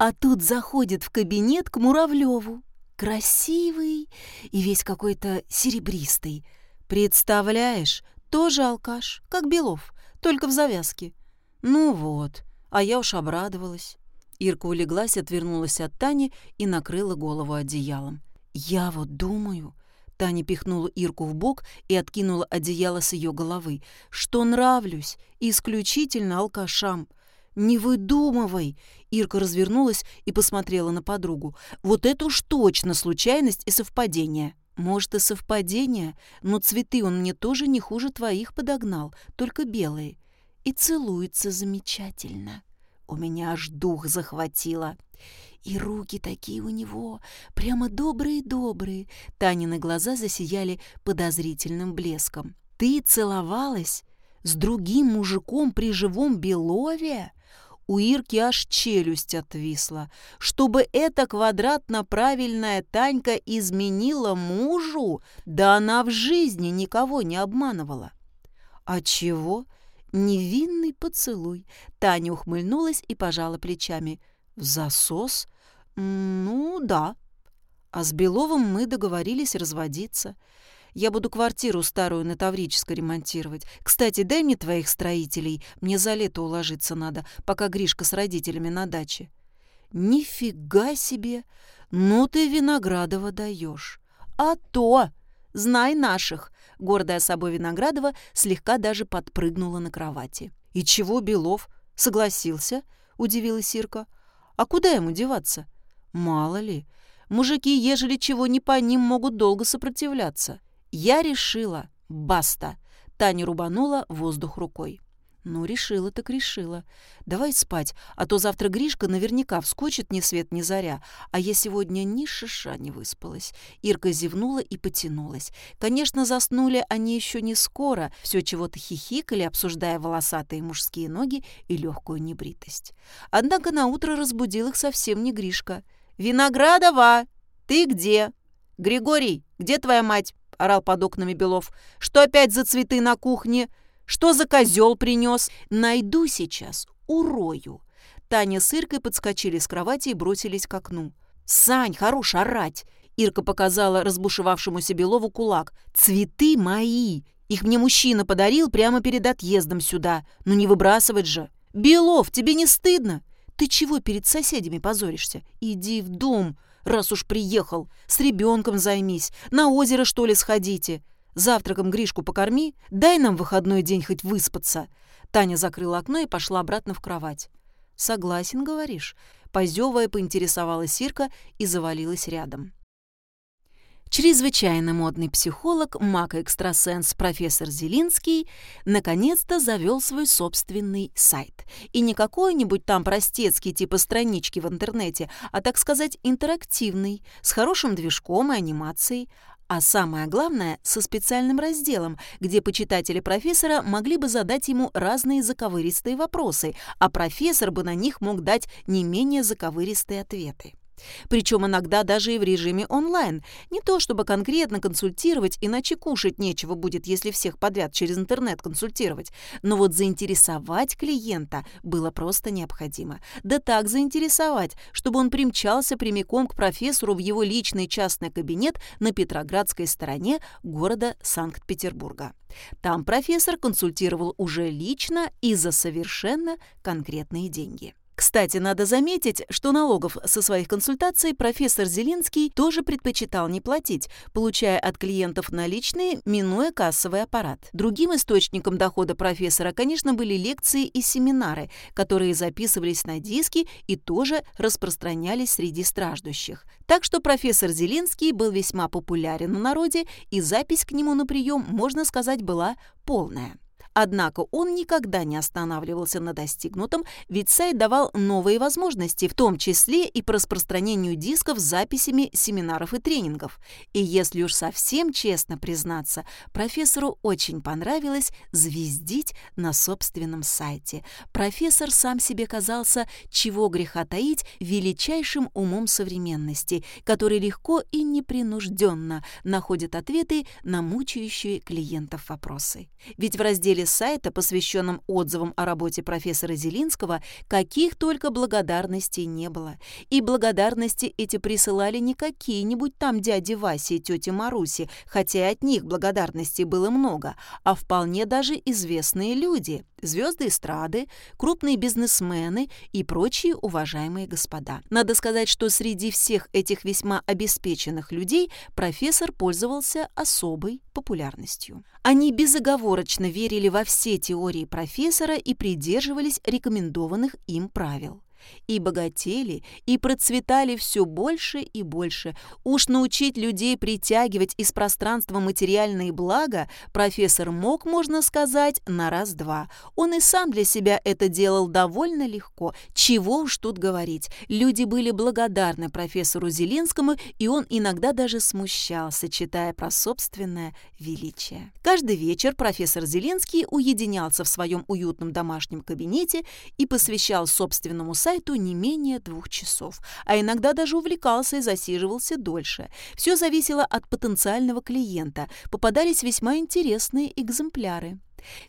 А тут заходит в кабинет к Муравлеву. Красивый и весь какой-то серебристый. Представляешь, тоже алкаш, как Белов, только в завязке. Ну вот, а я уж обрадовалась. Ирка улеглась, отвернулась от Тани и накрыла голову одеялом. «Я вот думаю...» Таня пихнула Ирку в бок и откинула одеяло с ее головы. «Что нравлюсь исключительно алкашам. Не выдумывай!» Ирка развернулась и посмотрела на подругу. «Вот это уж точно случайность и совпадение!» «Может, и совпадение, но цветы он мне тоже не хуже твоих подогнал, только белые. И целуется замечательно. У меня аж дух захватило. И руки такие у него, прямо добрые-добрые. Танины глаза засияли подозрительным блеском. Ты целовалась с другим мужиком при живом Белове? У Ирки аж челюсть отвисла. Чтобы эта квадратно-правильная Танька изменила мужу, да она в жизни никого не обманывала. А чего? Невинный поцелуй. Таня ухмыльнулась и пожала плечами. Засос? Ну, да. А с Беловым мы договорились разводиться. Я буду квартиру старую на Таврической ремонтировать. Кстати, дай мне твоих строителей. Мне за лето уложиться надо, пока Гришка с родителями на даче». «Нифига себе! Ну ты Виноградова даешь!» «А то! Знай наших!» Гордая собой Виноградова слегка даже подпрыгнула на кровати. «И чего Белов? Согласился?» — удивилась Ирка. «А куда ему деваться?» «Мало ли. Мужики, ежели чего не по ним, могут долго сопротивляться. Я решила. Баста!» Таня рубанула воздух рукой. «Ну, решила так решила. Давай спать, а то завтра Гришка наверняка вскочит ни свет ни заря, а я сегодня ни шиша не выспалась». Ирка зевнула и потянулась. Конечно, заснули они еще не скоро, все чего-то хихикали, обсуждая волосатые мужские ноги и легкую небритость. Однако наутро разбудил их совсем не Гришка. «Виноградова! Ты где? Григорий, где твоя мать?» Орал под окнами Белов. «Что опять за цветы на кухне? Что за козел принес? Найду сейчас, урою!» Таня с Иркой подскочили с кровати и бросились к окну. «Сань, хорош орать!» Ирка показала разбушевавшемуся Белову кулак. «Цветы мои! Их мне мужчина подарил прямо перед отъездом сюда. Ну не выбрасывать же! Белов, тебе не стыдно? Ты чего перед соседями позоришься? Иди в дом!» Раз уж приехал. С ребенком займись, на озеро, что ли, сходите. Завтраком Гришку покорми, дай нам выходной день хоть выспаться». Таня закрыла окно и пошла обратно в кровать. «Согласен, говоришь?» Позевая, поинтересовалась Сирка и завалилась рядом. Чрезвычайно модный психолог, маг-экстрасенс профессор Зелинский наконец-то завел свой собственный сайт. И не какой-нибудь там простецкий типа странички в интернете, а, так сказать, интерактивный, с хорошим движком и анимацией, а самое главное, со специальным разделом, где почитатели профессора могли бы задать ему разные заковыристые вопросы, а профессор бы на них мог дать не менее заковыристые ответы. Причем иногда даже и в режиме онлайн. Не то чтобы конкретно консультировать, иначе кушать нечего будет, если всех подряд через интернет консультировать. Но вот заинтересовать клиента было просто необходимо. Да так заинтересовать, чтобы он примчался прямиком к профессору в его личный частный кабинет на Петроградской стороне города Санкт-Петербурга. Там профессор консультировал уже лично и за совершенно конкретные деньги. Кстати, надо заметить, что налогов со своих консультаций профессор Зелинский тоже предпочитал не платить, получая от клиентов наличные, минуя кассовый аппарат. Другим источником дохода профессора, конечно, были лекции и семинары, которые записывались на диски и тоже распространялись среди страждущих. Так что профессор Зелинский был весьма популярен на народе, и запись к нему на прием, можно сказать, была полная. Однако он никогда не останавливался на достигнутом, ведь сайт давал новые возможности, в том числе и по распространению дисков с записями семинаров и тренингов. И если уж совсем честно признаться, профессору очень понравилось звездить на собственном сайте. Профессор сам себе казался, чего греха таить, величайшим умом современности, который легко и непринужденно находит ответы на мучающие клиентов вопросы. Ведь в разделе разделе сайта, посвященном отзывам о работе профессора Зелинского, каких только благодарностей не было. И благодарности эти присылали не какие-нибудь там дяди Васи и тети Маруси, хотя и от них благодарностей было много, а вполне даже известные люди, звезды эстрады, крупные бизнесмены и прочие уважаемые господа. Надо сказать, что среди всех этих весьма обеспеченных людей профессор пользовался особой популярностью. Они безоговорочно верили во все теории профессора и придерживались рекомендованных им правил и богатели, и процветали все больше и больше. Уж научить людей притягивать из пространства материальные блага профессор мог, можно сказать, на раз-два. Он и сам для себя это делал довольно легко. Чего уж тут говорить. Люди были благодарны профессору Зелинскому, и он иногда даже смущался, читая про собственное величие. Каждый вечер профессор Зеленский уединялся в своем уютном домашнем кабинете и посвящал собственному сайту сайту не менее двух часов, а иногда даже увлекался и засиживался дольше. Все зависело от потенциального клиента. Попадались весьма интересные экземпляры.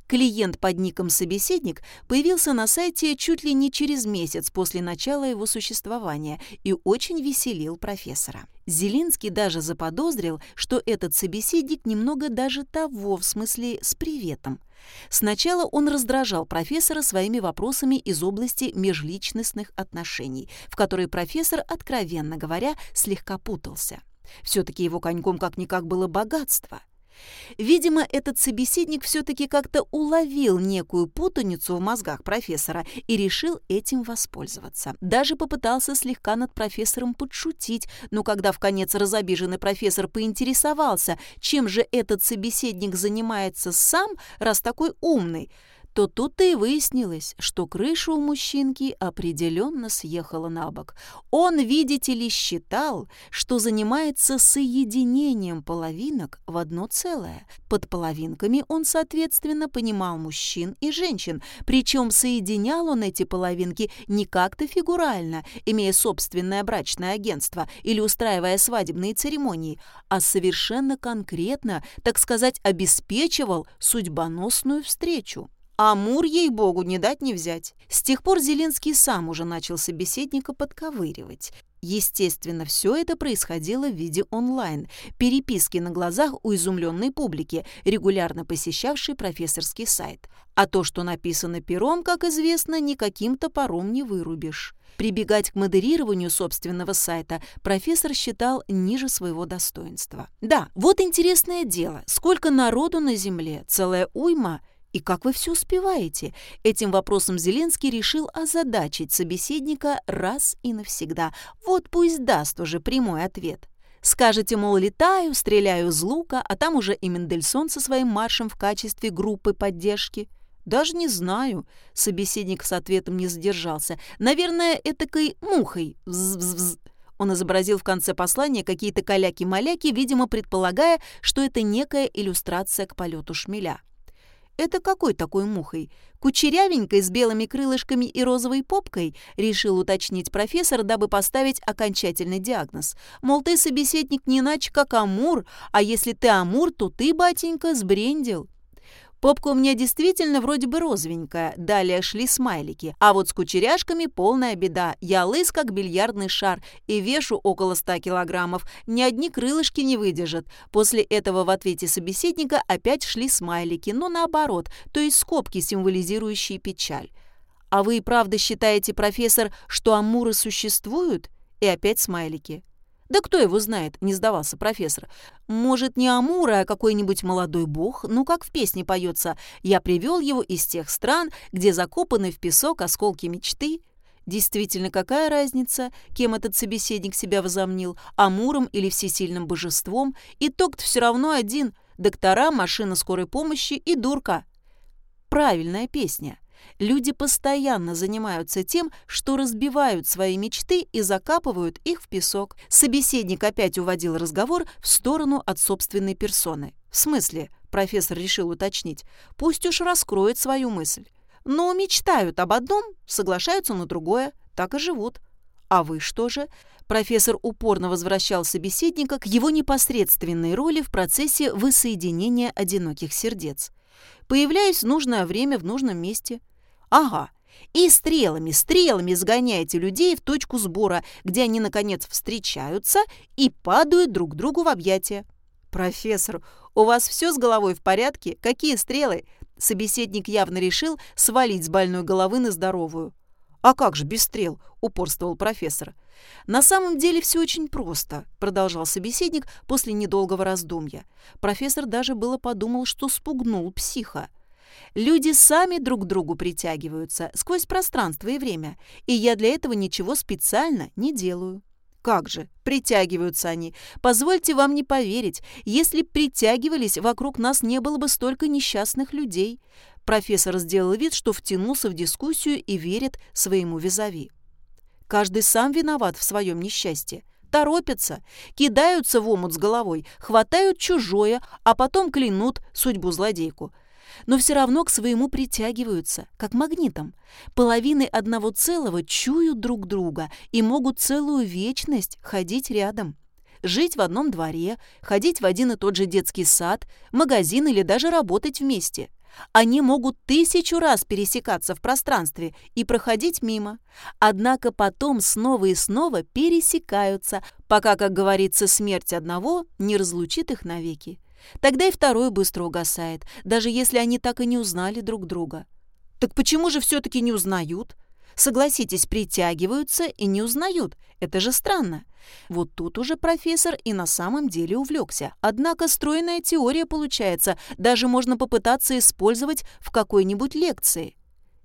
Клиент под ником «Собеседник» появился на сайте чуть ли не через месяц после начала его существования и очень веселил профессора. Зелинский даже заподозрил, что этот собеседник немного даже того, в смысле с приветом. Сначала он раздражал профессора своими вопросами из области межличностных отношений, в которые профессор, откровенно говоря, слегка путался. Все-таки его коньком как-никак было богатство. Видимо, этот собеседник все-таки как-то уловил некую путаницу в мозгах профессора и решил этим воспользоваться. Даже попытался слегка над профессором подшутить, но когда в конец разобиженный профессор поинтересовался, чем же этот собеседник занимается сам, раз такой умный, то тут-то и выяснилось, что крыша у мужчинки определенно съехала на бок. Он, видите ли, считал, что занимается соединением половинок в одно целое. Под половинками он, соответственно, понимал мужчин и женщин, причем соединял он эти половинки не как-то фигурально, имея собственное брачное агентство или устраивая свадебные церемонии, а совершенно конкретно, так сказать, обеспечивал судьбоносную встречу. Амур, ей-богу, не дать не взять. С тех пор Зеленский сам уже начал собеседника подковыривать. Естественно, все это происходило в виде онлайн, переписки на глазах у изумленной публики, регулярно посещавшей профессорский сайт. А то, что написано пером, как известно, никаким топором не вырубишь. Прибегать к модерированию собственного сайта профессор считал ниже своего достоинства. Да, вот интересное дело, сколько народу на Земле, целая уйма – и как вы все успеваете? Этим вопросом Зеленский решил озадачить собеседника раз и навсегда. Вот пусть даст уже прямой ответ. Скажете, мол, летаю, стреляю из лука, а там уже и Мендельсон со своим маршем в качестве группы поддержки. Даже не знаю. Собеседник с ответом не задержался. Наверное, этакой мухой. Вз-вз-вз. Он изобразил в конце послания какие-то каляки-маляки, видимо, предполагая, что это некая иллюстрация к полету шмеля. «Это какой такой мухой? Кучерявенькой, с белыми крылышками и розовой попкой?» — решил уточнить профессор, дабы поставить окончательный диагноз. «Мол, ты собеседник не иначе, как Амур, а если ты Амур, то ты, батенька, сбрендил». Попка у меня действительно вроде бы розовенькая, далее шли смайлики. А вот с кучеряшками полная беда. Я лыс, как бильярдный шар, и вешу около 100 килограммов. Ни одни крылышки не выдержат. После этого в ответе собеседника опять шли смайлики, но наоборот, то есть скобки, символизирующие печаль. «А вы и правда считаете, профессор, что амуры существуют?» И опять смайлики. «Да кто его знает?» — не сдавался профессор. «Может, не Амура, а какой-нибудь молодой бог? Ну, как в песне поется. Я привел его из тех стран, где закопаны в песок осколки мечты». Действительно, какая разница, кем этот собеседник себя возомнил, Амуром или всесильным божеством? Итог-то все равно один — доктора, машина скорой помощи и дурка. Правильная песня. Люди постоянно занимаются тем, что разбивают свои мечты и закапывают их в песок. Собеседник опять уводил разговор в сторону от собственной персоны. В смысле, профессор решил уточнить, пусть уж раскроет свою мысль. Но мечтают об одном, соглашаются на другое, так и живут. А вы что же? Профессор упорно возвращал собеседника к его непосредственной роли в процессе воссоединения одиноких сердец. Появляюсь в нужное время в нужном месте. Ага, и стрелами, стрелами сгоняете людей в точку сбора, где они, наконец, встречаются и падают друг другу в объятия. «Профессор, у вас все с головой в порядке? Какие стрелы?» Собеседник явно решил свалить с больной головы на здоровую. «А как же без стрел?» – упорствовал профессор. «На самом деле все очень просто», – продолжал собеседник после недолгого раздумья. Профессор даже было подумал, что спугнул психа. Люди сами друг к другу притягиваются сквозь пространство и время, и я для этого ничего специально не делаю. Как же, притягиваются они. Позвольте вам не поверить, если притягивались, вокруг нас не было бы столько несчастных людей. Профессор сделал вид, что втянулся в дискуссию и верит своему визави. Каждый сам виноват в своем несчастье. Торопятся, кидаются в омут с головой, хватают чужое, а потом клянут судьбу злодейку но все равно к своему притягиваются, как магнитом. Половины одного целого чуют друг друга и могут целую вечность ходить рядом. Жить в одном дворе, ходить в один и тот же детский сад, магазин или даже работать вместе. Они могут тысячу раз пересекаться в пространстве и проходить мимо. Однако потом снова и снова пересекаются, пока, как говорится, смерть одного не разлучит их навеки. Тогда и второй быстро угасает, даже если они так и не узнали друг друга. Так почему же все-таки не узнают? Согласитесь, притягиваются и не узнают. Это же странно. Вот тут уже профессор и на самом деле увлекся. Однако стройная теория получается, даже можно попытаться использовать в какой-нибудь лекции.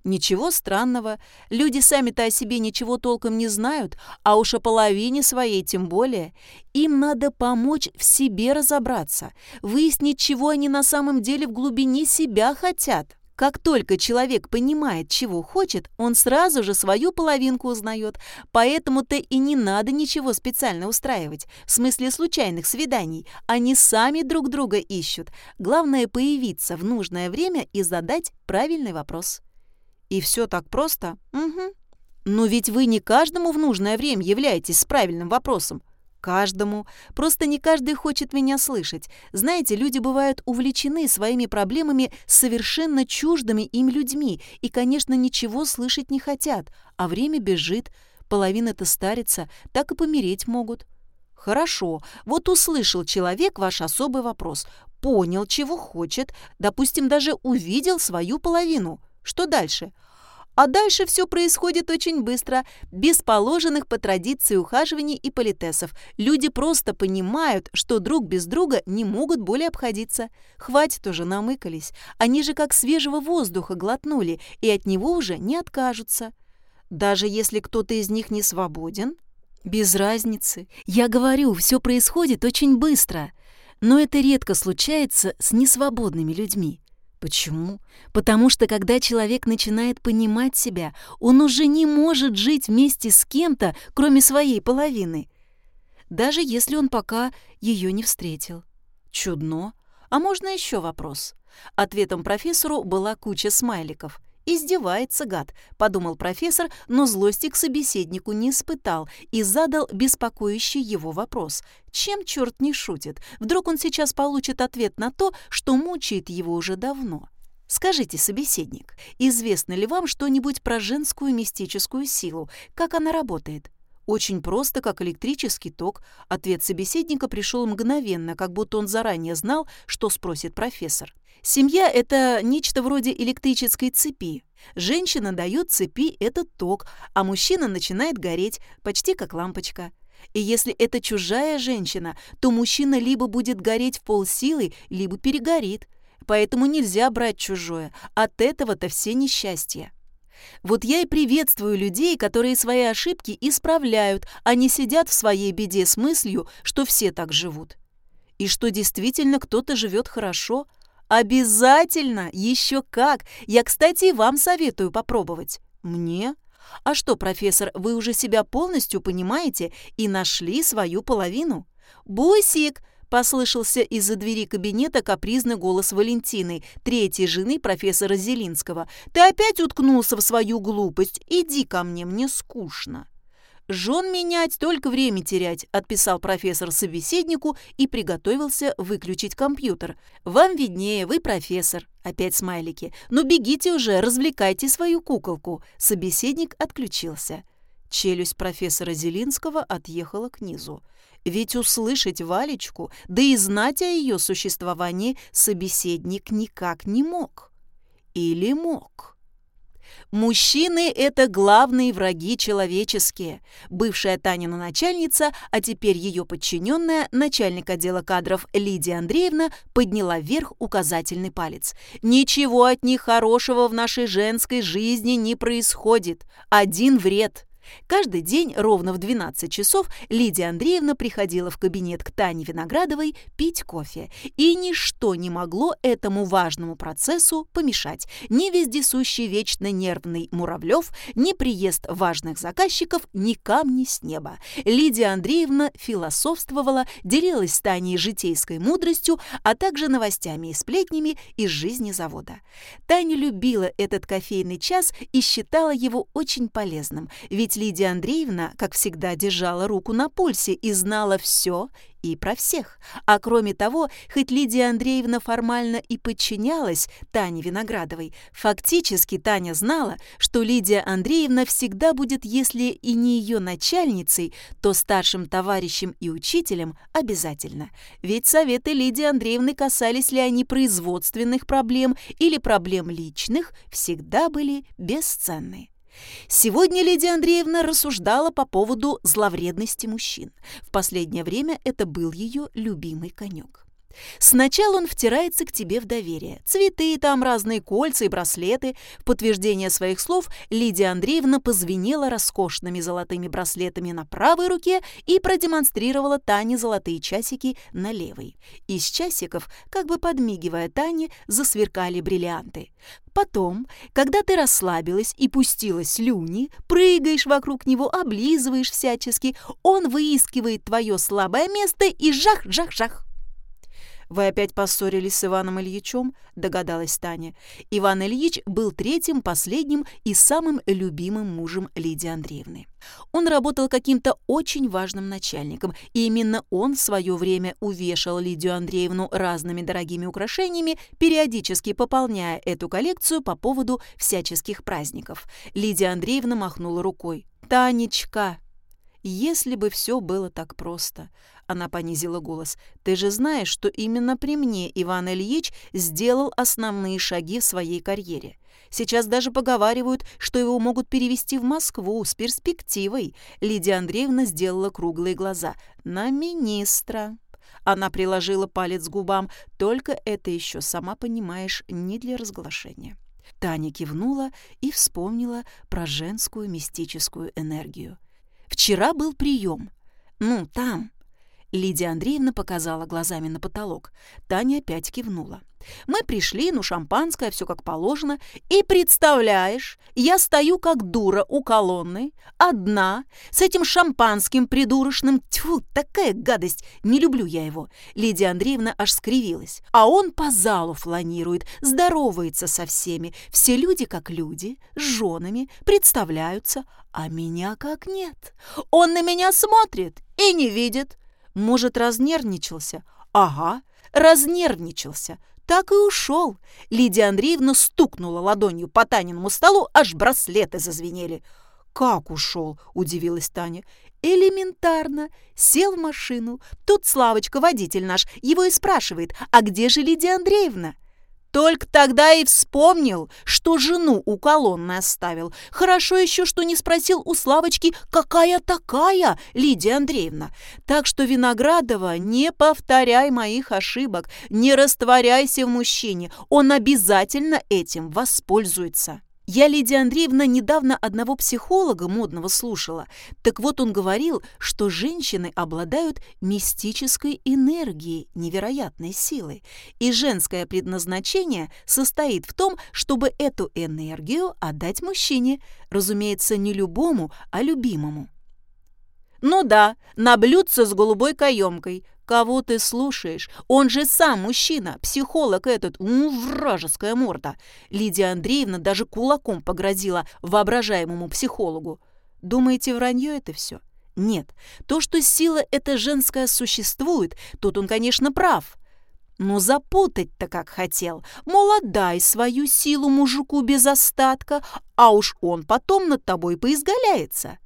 Ничего странного, люди сами-то о себе ничего толком не знают, а уж о половине своей тем более. Им надо помочь в себе разобраться, выяснить, чего они на самом деле в глубине себя хотят. Как только человек понимает, чего хочет, он сразу же свою половинку узнает, поэтому-то и не надо ничего специально устраивать, в смысле случайных свиданий. Они сами друг друга ищут. Главное появиться в нужное время и задать правильный вопрос. И все так просто? Угу. Но ведь вы не каждому в нужное время являетесь с правильным вопросом. Каждому. Просто не каждый хочет меня слышать. Знаете, люди бывают увлечены своими проблемами совершенно чуждыми им людьми и, конечно, ничего слышать не хотят. А время бежит, половина-то старится, так и помереть могут. Хорошо, вот услышал человек ваш особый вопрос, понял, чего хочет, допустим, даже увидел свою половину. Что дальше? А дальше все происходит очень быстро, без положенных по традиции ухаживаний и политесов. Люди просто понимают, что друг без друга не могут более обходиться. Хватит уже намыкались. Они же как свежего воздуха глотнули и от него уже не откажутся. Даже если кто-то из них не свободен, без разницы. Я говорю, все происходит очень быстро. Но это редко случается с несвободными людьми. Почему? Потому что когда человек начинает понимать себя, он уже не может жить вместе с кем-то, кроме своей половины, даже если он пока ее не встретил. Чудно. А можно еще вопрос? Ответом профессору была куча смайликов. «Издевается, гад», — подумал профессор, но злости к собеседнику не испытал и задал беспокоящий его вопрос. Чем черт не шутит? Вдруг он сейчас получит ответ на то, что мучает его уже давно. Скажите, собеседник, известно ли вам что-нибудь про женскую мистическую силу? Как она работает? Очень просто, как электрический ток. Ответ собеседника пришел мгновенно, как будто он заранее знал, что спросит профессор. Семья – это нечто вроде электрической цепи. Женщина дает цепи этот ток, а мужчина начинает гореть, почти как лампочка. И если это чужая женщина, то мужчина либо будет гореть в полсилы, либо перегорит. Поэтому нельзя брать чужое. От этого-то все несчастья. Вот я и приветствую людей, которые свои ошибки исправляют, а не сидят в своей беде с мыслью, что все так живут. И что действительно кто-то живет хорошо. Обязательно, еще как. Я, кстати, вам советую попробовать. Мне? А что, профессор, вы уже себя полностью понимаете и нашли свою половину? Бусик, Послышался из-за двери кабинета капризный голос Валентины, третьей жены профессора Зелинского. «Ты опять уткнулся в свою глупость? Иди ко мне, мне скучно». «Жен менять, только время терять», – отписал профессор собеседнику и приготовился выключить компьютер. «Вам виднее, вы профессор». Опять смайлики. «Ну бегите уже, развлекайте свою куколку». Собеседник отключился. Челюсть профессора Зелинского отъехала к низу. Ведь услышать Валечку, да и знать о ее существовании собеседник никак не мог. Или мог? Мужчины – это главные враги человеческие. Бывшая Танина начальница, а теперь ее подчиненная, начальник отдела кадров Лидия Андреевна, подняла вверх указательный палец. Ничего от них хорошего в нашей женской жизни не происходит. Один вред. Каждый день ровно в 12 часов Лидия Андреевна приходила в кабинет к Тане Виноградовой пить кофе, и ничто не могло этому важному процессу помешать. Ни вездесущий вечно нервный Муравлев, ни приезд важных заказчиков, ни камни с неба. Лидия Андреевна философствовала, делилась с Таней житейской мудростью, а также новостями и сплетнями из жизни завода. Таня любила этот кофейный час и считала его очень полезным, ведь Лидия Андреевна, как всегда, держала руку на пульсе и знала все и про всех. А кроме того, хоть Лидия Андреевна формально и подчинялась Тане Виноградовой, фактически Таня знала, что Лидия Андреевна всегда будет, если и не ее начальницей, то старшим товарищем и учителем обязательно. Ведь советы Лидии Андреевны касались ли они производственных проблем или проблем личных, всегда были бесценны. Сегодня Лидия Андреевна рассуждала по поводу зловредности мужчин. В последнее время это был ее любимый конек. Сначала он втирается к тебе в доверие. Цветы там, разные кольца и браслеты. В подтверждение своих слов Лидия Андреевна позвенела роскошными золотыми браслетами на правой руке и продемонстрировала Тане золотые часики на левой. Из часиков, как бы подмигивая Тане, засверкали бриллианты. Потом, когда ты расслабилась и пустила слюни, прыгаешь вокруг него, облизываешь всячески, он выискивает твое слабое место и жах-жах-жах. «Вы опять поссорились с Иваном Ильичем?» – догадалась Таня. Иван Ильич был третьим, последним и самым любимым мужем Лидии Андреевны. Он работал каким-то очень важным начальником, и именно он в свое время увешал Лидию Андреевну разными дорогими украшениями, периодически пополняя эту коллекцию по поводу всяческих праздников. Лидия Андреевна махнула рукой. «Танечка, если бы все было так просто. Она понизила голос. «Ты же знаешь, что именно при мне Иван Ильич сделал основные шаги в своей карьере. Сейчас даже поговаривают, что его могут перевести в Москву с перспективой». Лидия Андреевна сделала круглые глаза. «На министра». Она приложила палец к губам. «Только это еще, сама понимаешь, не для разглашения». Таня кивнула и вспомнила про женскую мистическую энергию. «Вчера был прием. Ну, там, Лидия Андреевна показала глазами на потолок. Таня опять кивнула. Мы пришли, ну, шампанское, все как положено. И представляешь, я стою как дура у колонны, одна, с этим шампанским придурочным. Тьфу, такая гадость, не люблю я его. Лидия Андреевна аж скривилась. А он по залу фланирует, здоровается со всеми. Все люди как люди, с женами, представляются, а меня как нет. Он на меня смотрит и не видит. Может, разнервничался? Ага, разнервничался. Так и ушел. Лидия Андреевна стукнула ладонью по Таниному столу, аж браслеты зазвенели. «Как ушел?» – удивилась Таня. «Элементарно. Сел в машину. Тут Славочка, водитель наш, его и спрашивает, а где же Лидия Андреевна?» Только тогда и вспомнил, что жену у колонны оставил. Хорошо еще, что не спросил у Славочки, какая такая Лидия Андреевна. Так что, Виноградова, не повторяй моих ошибок, не растворяйся в мужчине, он обязательно этим воспользуется. Я, Лидия Андреевна, недавно одного психолога модного слушала. Так вот он говорил, что женщины обладают мистической энергией, невероятной силой. И женское предназначение состоит в том, чтобы эту энергию отдать мужчине. Разумеется, не любому, а любимому. Ну да, на блюдце с голубой каемкой, Кого ты слушаешь? Он же сам мужчина, психолог этот, ну, вражеская морда. Лидия Андреевна даже кулаком погрозила воображаемому психологу. Думаете, вранье это все? Нет, то, что сила эта женская существует, тут он, конечно, прав. Но запутать-то как хотел. Мол, отдай свою силу мужику без остатка, а уж он потом над тобой поизгаляется.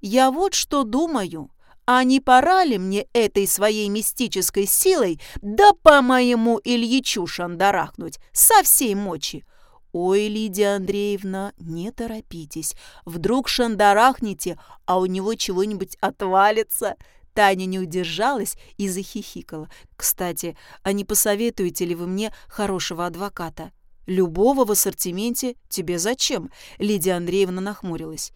Я вот что думаю. А не пора ли мне этой своей мистической силой да по моему Ильичу шандарахнуть со всей мочи? «Ой, Лидия Андреевна, не торопитесь. Вдруг шандарахнете, а у него чего-нибудь отвалится». Таня не удержалась и захихикала. «Кстати, а не посоветуете ли вы мне хорошего адвоката?» «Любого в ассортименте тебе зачем?» Лидия Андреевна нахмурилась.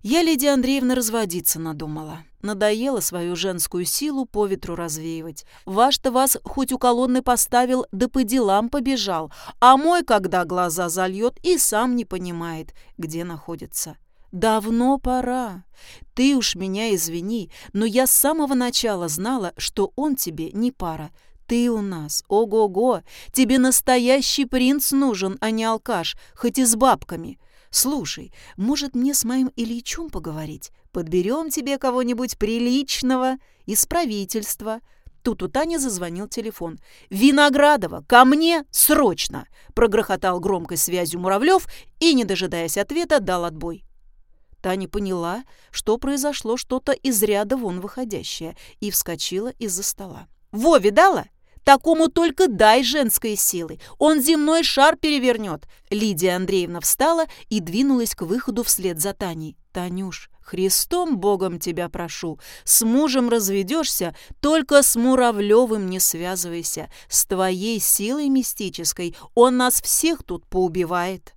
«Я, Лидия Андреевна, разводиться надумала. Надоело свою женскую силу по ветру развеивать. Ваш-то вас хоть у колонны поставил, да по делам побежал, а мой, когда глаза зальет, и сам не понимает, где находится». «Давно пора. Ты уж меня извини, но я с самого начала знала, что он тебе не пара. Ты у нас, ого-го, тебе настоящий принц нужен, а не алкаш, хоть и с бабками. Слушай, может, мне с моим Ильичом поговорить? Подберем тебе кого-нибудь приличного из правительства». Тут у Тани зазвонил телефон. «Виноградова, ко мне срочно!» Прогрохотал громкой связью Муравлев и, не дожидаясь ответа, дал отбой. Таня поняла, что произошло что-то из ряда вон выходящее, и вскочила из-за стола. «Во, видала? Такому только дай женской силы. Он земной шар перевернет. Лидия Андреевна встала и двинулась к выходу вслед за Таней. «Танюш, Христом Богом тебя прошу, с мужем разведешься, только с Муравлевым не связывайся. С твоей силой мистической он нас всех тут поубивает».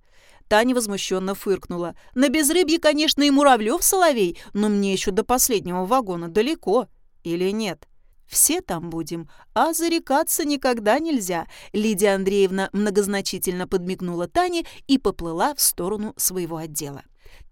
Таня возмущенно фыркнула. «На безрыбье, конечно, и Муравлев соловей, но мне еще до последнего вагона далеко. Или нет?» Все там будем, а зарекаться никогда нельзя. Лидия Андреевна многозначительно подмигнула Тане и поплыла в сторону своего отдела.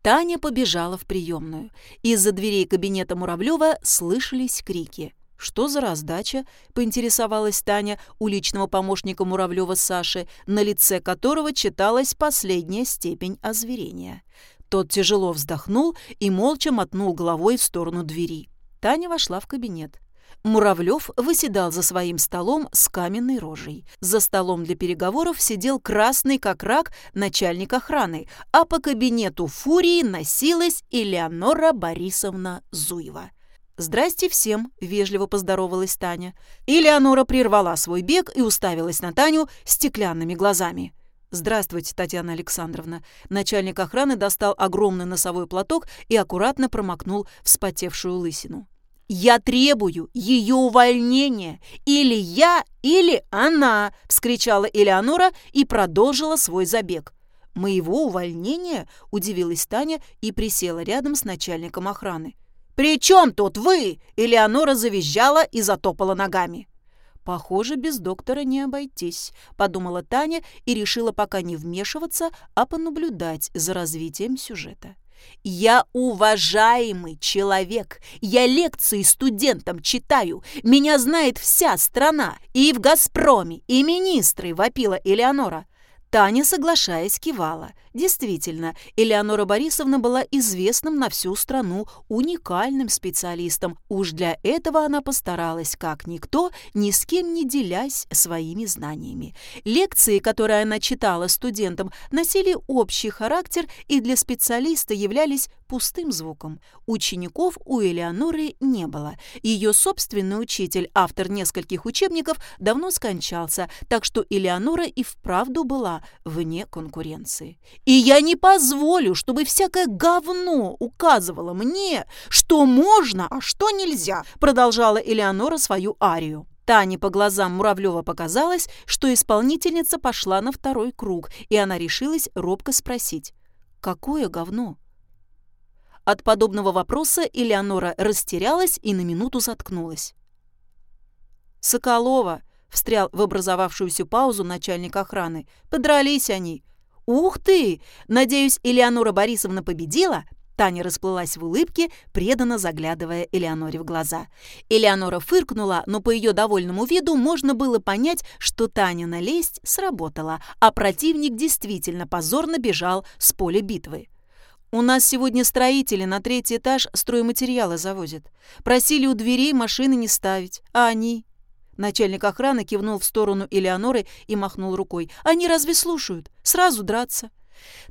Таня побежала в приемную. Из-за дверей кабинета Муравлева слышались крики. «Что за раздача?» – поинтересовалась Таня у личного помощника Муравлева Саши, на лице которого читалась последняя степень озверения. Тот тяжело вздохнул и молча мотнул головой в сторону двери. Таня вошла в кабинет. Муравлев выседал за своим столом с каменной рожей. За столом для переговоров сидел красный как рак начальник охраны, а по кабинету фурии носилась Элеонора Борисовна Зуева. «Здрасте всем!» – вежливо поздоровалась Таня. Элеонора прервала свой бег и уставилась на Таню стеклянными глазами. «Здравствуйте, Татьяна Александровна». Начальник охраны достал огромный носовой платок и аккуратно промокнул вспотевшую лысину. «Я требую ее увольнения! Или я, или она!» – вскричала Элеонора и продолжила свой забег. «Моего увольнения?» – удивилась Таня и присела рядом с начальником охраны. «При чем тут вы?» – Элеонора завизжала и затопала ногами. «Похоже, без доктора не обойтись», – подумала Таня и решила пока не вмешиваться, а понаблюдать за развитием сюжета. Я уважаемый человек. Я лекции студентам читаю. Меня знает вся страна. И в «Газпроме», и министры, вопила Элеонора. Таня, соглашаясь, кивала. Действительно, Элеонора Борисовна была известным на всю страну уникальным специалистом. Уж для этого она постаралась, как никто, ни с кем не делясь своими знаниями. Лекции, которые она читала студентам, носили общий характер и для специалиста являлись пустым звуком. Учеников у Элеоноры не было. Ее собственный учитель, автор нескольких учебников, давно скончался, так что Элеонора и вправду была вне конкуренции. «И я не позволю, чтобы всякое говно указывало мне, что можно, а что нельзя», продолжала Элеонора свою арию. Тане по глазам Муравлева показалось, что исполнительница пошла на второй круг, и она решилась робко спросить. «Какое говно?» От подобного вопроса Элеонора растерялась и на минуту заткнулась. «Соколова!» — встрял в образовавшуюся паузу начальник охраны. «Подрались они!» «Ух ты! Надеюсь, Элеонора Борисовна победила?» Таня расплылась в улыбке, преданно заглядывая Элеоноре в глаза. Элеонора фыркнула, но по ее довольному виду можно было понять, что Танина лесть сработала, а противник действительно позорно бежал с поля битвы. У нас сегодня строители на третий этаж стройматериалы завозят. Просили у дверей машины не ставить, а они... Начальник охраны кивнул в сторону Элеоноры и махнул рукой. «Они разве слушают? Сразу драться».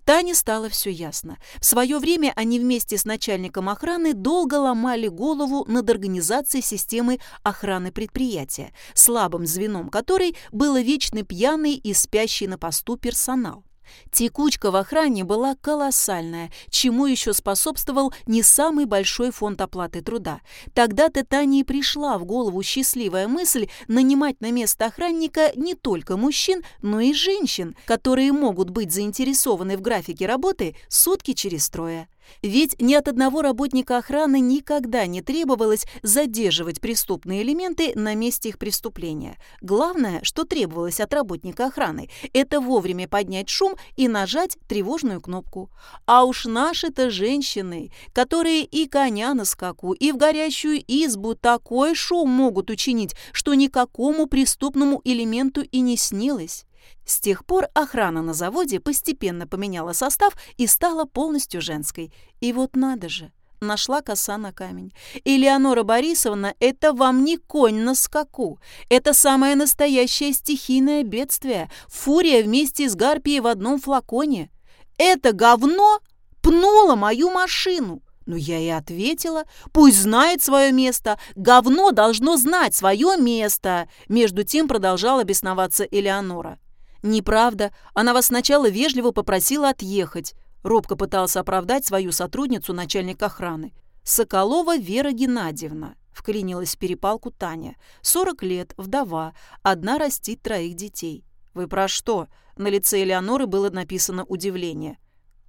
Тане стало все ясно. В свое время они вместе с начальником охраны долго ломали голову над организацией системы охраны предприятия, слабым звеном которой было вечно пьяный и спящий на посту персонал. Текучка в охране была колоссальная, чему еще способствовал не самый большой фонд оплаты труда. Тогда-то Тане и пришла в голову счастливая мысль нанимать на место охранника не только мужчин, но и женщин, которые могут быть заинтересованы в графике работы сутки через трое. Ведь ни от одного работника охраны никогда не требовалось задерживать преступные элементы на месте их преступления. Главное, что требовалось от работника охраны, это вовремя поднять шум и нажать тревожную кнопку. А уж наши-то женщины, которые и коня на скаку, и в горящую избу такой шум могут учинить, что никакому преступному элементу и не снилось. С тех пор охрана на заводе постепенно поменяла состав и стала полностью женской. И вот надо же, нашла коса на камень. Элеонора Борисовна — это вам не конь на скаку. Это самое настоящее стихийное бедствие. Фурия вместе с Гарпией в одном флаконе. Это говно пнуло мою машину. Ну, я и ответила. Пусть знает свое место. Говно должно знать свое место. Между тем продолжала бесноваться Элеонора. «Неправда. Она вас сначала вежливо попросила отъехать». Робко пытался оправдать свою сотрудницу начальник охраны. «Соколова Вера Геннадьевна», — вклинилась в перепалку Таня. «40 лет, вдова, одна растит троих детей». «Вы про что?» На лице Элеоноры было написано удивление.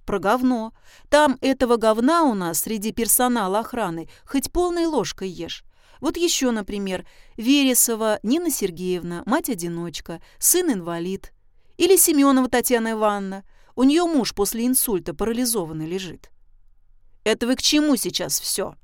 «Про говно. Там этого говна у нас среди персонала охраны хоть полной ложкой ешь. Вот еще, например, Вересова Нина Сергеевна, мать-одиночка, сын-инвалид, или Семенова Татьяна Ивановна. У нее муж после инсульта парализованный лежит. Это вы к чему сейчас все?